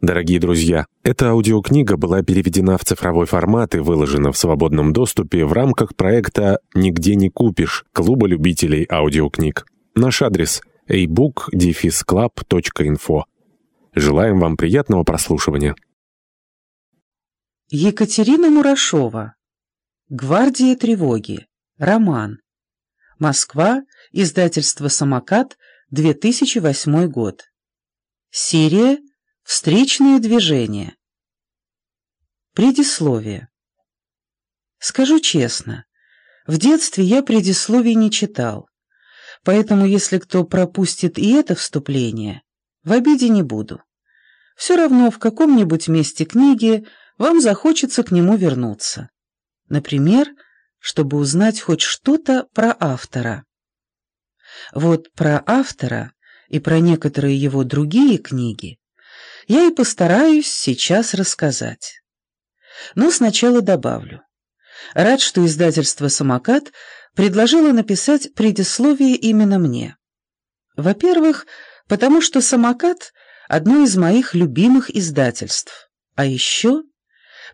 Дорогие друзья, эта аудиокнига была переведена в цифровой формат и выложена в свободном доступе в рамках проекта «Нигде не купишь» Клуба любителей аудиокниг. Наш адрес – ebook-club.info. Желаем вам приятного прослушивания. Екатерина Мурашова. «Гвардия тревоги». Роман. Москва. Издательство «Самокат», 2008 год. Серия Встречные движения. Предисловие. Скажу честно, в детстве я предисловий не читал, поэтому если кто пропустит и это вступление, в обиде не буду. Все равно в каком-нибудь месте книги вам захочется к нему вернуться. Например, чтобы узнать хоть что-то про автора. Вот про автора и про некоторые его другие книги я и постараюсь сейчас рассказать. Но сначала добавлю. Рад, что издательство «Самокат» предложило написать предисловие именно мне. Во-первых, потому что «Самокат» — одно из моих любимых издательств. А еще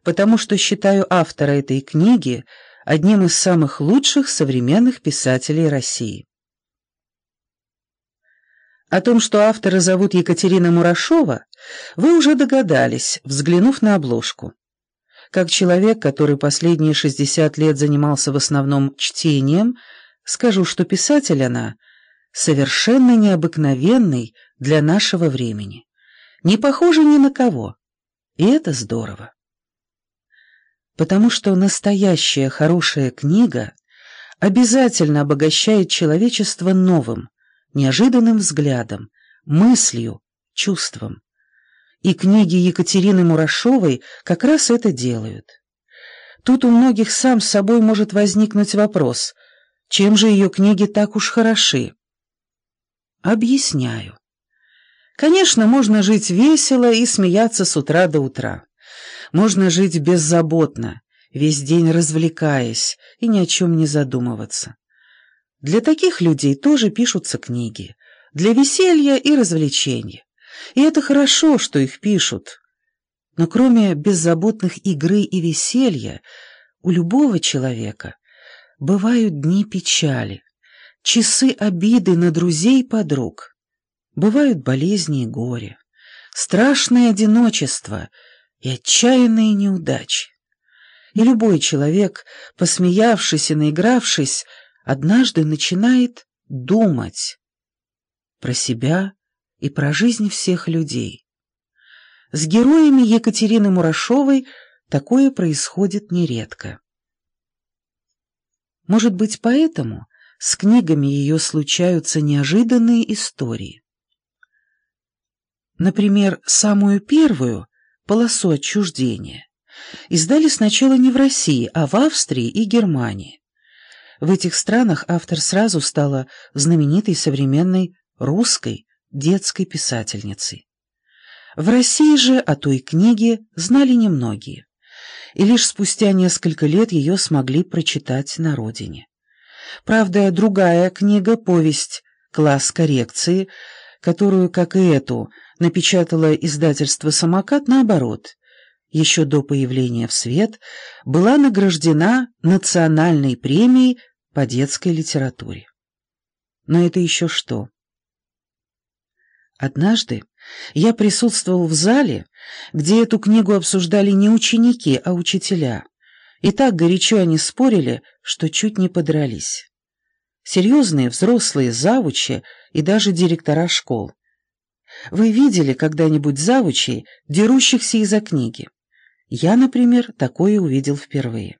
потому что считаю автора этой книги одним из самых лучших современных писателей России. О том, что автора зовут Екатерина Мурашова, вы уже догадались, взглянув на обложку. Как человек, который последние 60 лет занимался в основном чтением, скажу, что писатель она совершенно необыкновенный для нашего времени, не похожа ни на кого, и это здорово. Потому что настоящая хорошая книга обязательно обогащает человечество новым, неожиданным взглядом, мыслью, чувством. И книги Екатерины Мурашовой как раз это делают. Тут у многих сам с собой может возникнуть вопрос, чем же ее книги так уж хороши? Объясняю. Конечно, можно жить весело и смеяться с утра до утра. Можно жить беззаботно, весь день развлекаясь и ни о чем не задумываться. Для таких людей тоже пишутся книги, для веселья и развлечения. И это хорошо, что их пишут. Но кроме беззаботных игры и веселья, у любого человека бывают дни печали, часы обиды на друзей и подруг. Бывают болезни и горе, страшное одиночество и отчаянные неудачи. И любой человек, посмеявшись и наигравшись, однажды начинает думать про себя и про жизнь всех людей. С героями Екатерины Мурашовой такое происходит нередко. Может быть, поэтому с книгами ее случаются неожиданные истории. Например, самую первую, «Полосу отчуждения», издали сначала не в России, а в Австрии и Германии. В этих странах автор сразу стала знаменитой современной русской детской писательницей. В России же о той книге знали немногие, и лишь спустя несколько лет ее смогли прочитать на родине. Правда, другая книга, повесть «Класс коррекции», которую, как и эту, напечатало издательство «Самокат», наоборот, еще до появления в свет, была награждена национальной премией по детской литературе. Но это еще что? Однажды я присутствовал в зале, где эту книгу обсуждали не ученики, а учителя, и так горячо они спорили, что чуть не подрались. Серьезные взрослые завучи и даже директора школ. Вы видели когда-нибудь завучей, дерущихся из-за книги? Я, например, такое увидел впервые.